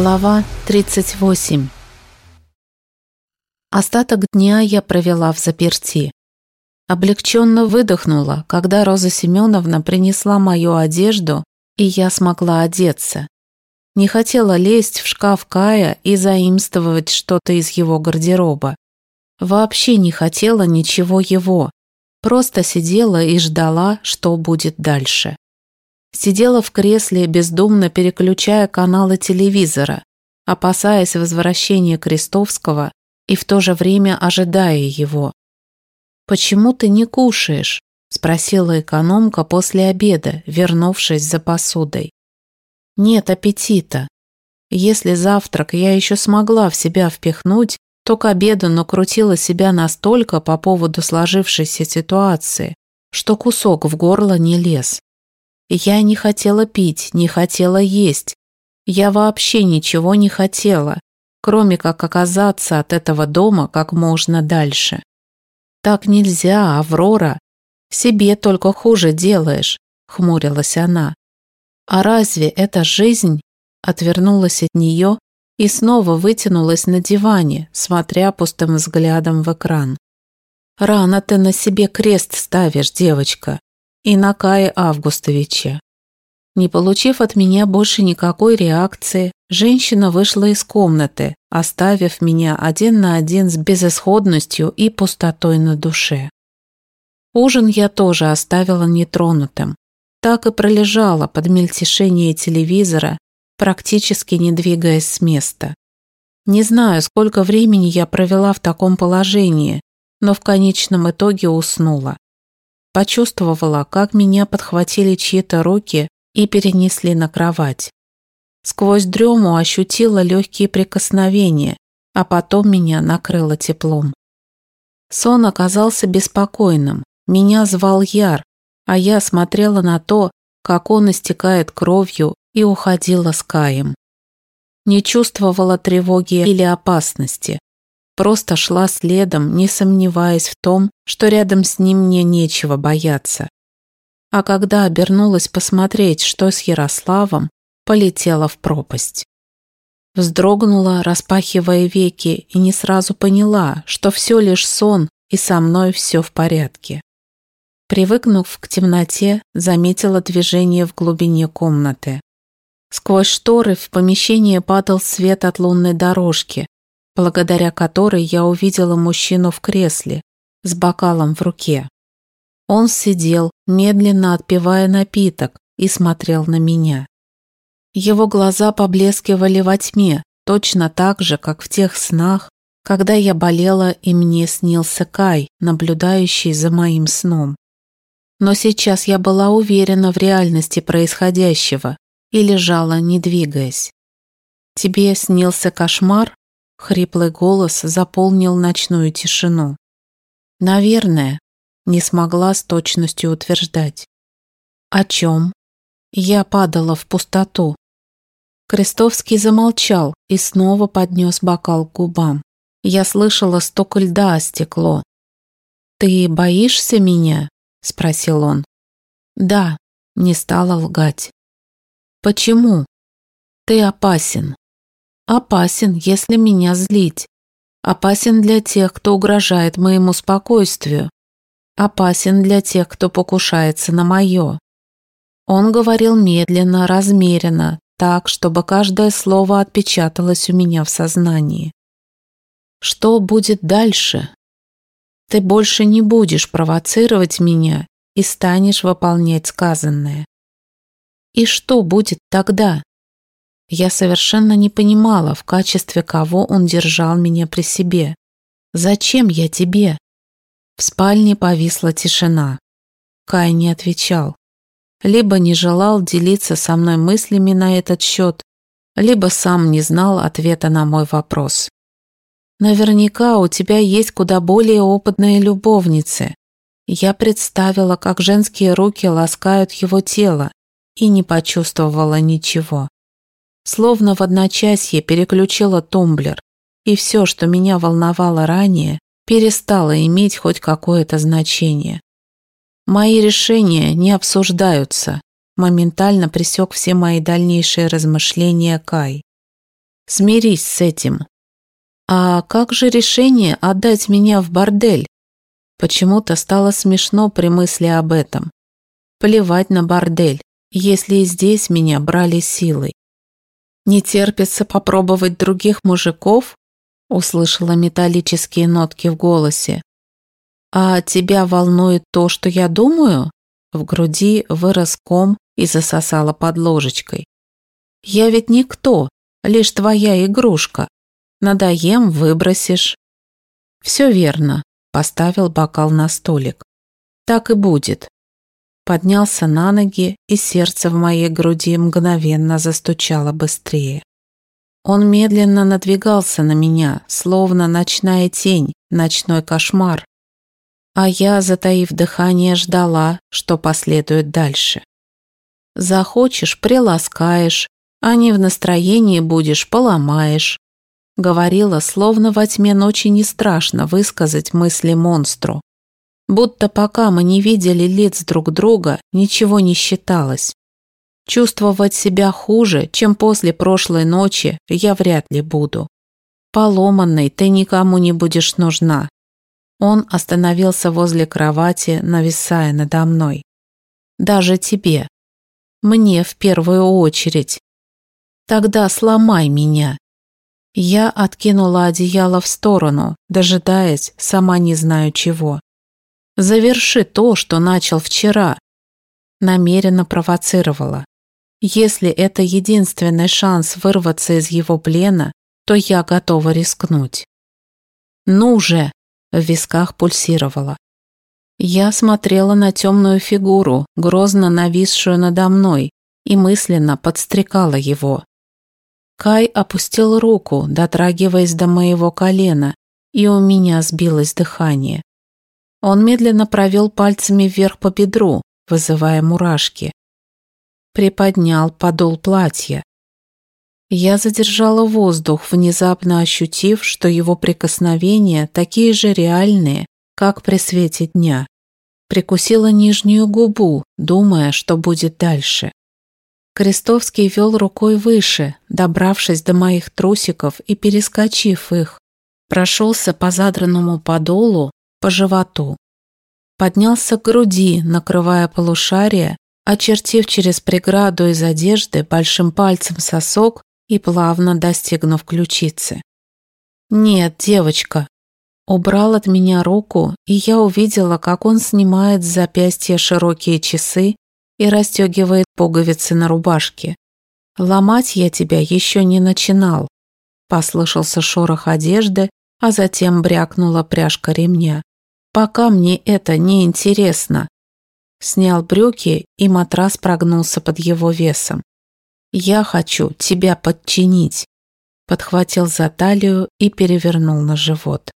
Глава 38 Остаток дня я провела в заперти. Облегченно выдохнула, когда Роза Семеновна принесла мою одежду, и я смогла одеться. Не хотела лезть в шкаф Кая и заимствовать что-то из его гардероба. Вообще не хотела ничего его, просто сидела и ждала, что будет дальше. Сидела в кресле, бездумно переключая каналы телевизора, опасаясь возвращения Крестовского и в то же время ожидая его. «Почему ты не кушаешь?» – спросила экономка после обеда, вернувшись за посудой. «Нет аппетита. Если завтрак я еще смогла в себя впихнуть, то к обеду накрутила себя настолько по поводу сложившейся ситуации, что кусок в горло не лез. Я не хотела пить, не хотела есть. Я вообще ничего не хотела, кроме как оказаться от этого дома как можно дальше. Так нельзя, Аврора. Себе только хуже делаешь, хмурилась она. А разве это жизнь? Отвернулась от нее и снова вытянулась на диване, смотря пустым взглядом в экран. Рано ты на себе крест ставишь, девочка и на Августовиче. Не получив от меня больше никакой реакции, женщина вышла из комнаты, оставив меня один на один с безысходностью и пустотой на душе. Ужин я тоже оставила нетронутым. Так и пролежала под мельтешение телевизора, практически не двигаясь с места. Не знаю, сколько времени я провела в таком положении, но в конечном итоге уснула. Почувствовала, как меня подхватили чьи-то руки и перенесли на кровать. Сквозь дрему ощутила легкие прикосновения, а потом меня накрыло теплом. Сон оказался беспокойным. Меня звал Яр, а я смотрела на то, как он истекает кровью и уходила с Каем. Не чувствовала тревоги или опасности. Просто шла следом, не сомневаясь в том, что рядом с ним мне нечего бояться. А когда обернулась посмотреть, что с Ярославом, полетела в пропасть. Вздрогнула, распахивая веки, и не сразу поняла, что все лишь сон, и со мной все в порядке. Привыкнув к темноте, заметила движение в глубине комнаты. Сквозь шторы в помещение падал свет от лунной дорожки, благодаря которой я увидела мужчину в кресле с бокалом в руке. Он сидел, медленно отпивая напиток, и смотрел на меня. Его глаза поблескивали во тьме, точно так же, как в тех снах, когда я болела и мне снился Кай, наблюдающий за моим сном. Но сейчас я была уверена в реальности происходящего и лежала, не двигаясь. «Тебе снился кошмар?» Хриплый голос заполнил ночную тишину. Наверное, не смогла с точностью утверждать. О чем? Я падала в пустоту. Крестовский замолчал и снова поднес бокал к губам. Я слышала стук льда о стекло. «Ты боишься меня?» – спросил он. «Да», – не стала лгать. «Почему?» «Ты опасен. Опасен, если меня злить. Опасен для тех, кто угрожает моему спокойствию. Опасен для тех, кто покушается на мое. Он говорил медленно, размеренно, так, чтобы каждое слово отпечаталось у меня в сознании. Что будет дальше? Ты больше не будешь провоцировать меня и станешь выполнять сказанное. И что будет тогда? Я совершенно не понимала, в качестве кого он держал меня при себе. «Зачем я тебе?» В спальне повисла тишина. Кай не отвечал. Либо не желал делиться со мной мыслями на этот счет, либо сам не знал ответа на мой вопрос. «Наверняка у тебя есть куда более опытные любовницы». Я представила, как женские руки ласкают его тело, и не почувствовала ничего. Словно в одночасье переключила тумблер, и все, что меня волновало ранее, перестало иметь хоть какое-то значение. Мои решения не обсуждаются, моментально пресек все мои дальнейшие размышления Кай. Смирись с этим. А как же решение отдать меня в бордель? Почему-то стало смешно при мысли об этом. Плевать на бордель, если и здесь меня брали силой. Не терпится попробовать других мужиков? Услышала металлические нотки в голосе. А тебя волнует то, что я думаю? В груди вырос ком и засосала под ложечкой. Я ведь никто, лишь твоя игрушка. Надоем, выбросишь. Все верно, поставил бокал на столик. Так и будет. Поднялся на ноги, и сердце в моей груди мгновенно застучало быстрее. Он медленно надвигался на меня, словно ночная тень, ночной кошмар. А я, затаив дыхание, ждала, что последует дальше. Захочешь – приласкаешь, а не в настроении будешь – поломаешь. Говорила, словно во тьме ночи не страшно высказать мысли монстру. Будто пока мы не видели лиц друг друга, ничего не считалось. Чувствовать себя хуже, чем после прошлой ночи, я вряд ли буду. Поломанной ты никому не будешь нужна. Он остановился возле кровати, нависая надо мной. Даже тебе. Мне в первую очередь. Тогда сломай меня. Я откинула одеяло в сторону, дожидаясь, сама не знаю чего. Заверши то, что начал вчера. Намеренно провоцировала. Если это единственный шанс вырваться из его плена, то я готова рискнуть. Ну же! В висках пульсировала. Я смотрела на темную фигуру, грозно нависшую надо мной, и мысленно подстрекала его. Кай опустил руку, дотрагиваясь до моего колена, и у меня сбилось дыхание. Он медленно провел пальцами вверх по бедру, вызывая мурашки. Приподнял подол платья. Я задержала воздух, внезапно ощутив, что его прикосновения такие же реальные, как при свете дня. Прикусила нижнюю губу, думая, что будет дальше. Крестовский вел рукой выше, добравшись до моих трусиков и перескочив их. Прошелся по задранному подолу, по животу. Поднялся к груди, накрывая полушарие, очертив через преграду из одежды большим пальцем сосок и плавно достигнув ключицы. «Нет, девочка!» Убрал от меня руку, и я увидела, как он снимает с запястья широкие часы и расстегивает пуговицы на рубашке. «Ломать я тебя еще не начинал», – послышался шорох одежды, а затем брякнула пряжка ремня. «Пока мне это не интересно». Снял брюки, и матрас прогнулся под его весом. «Я хочу тебя подчинить», – подхватил за талию и перевернул на живот.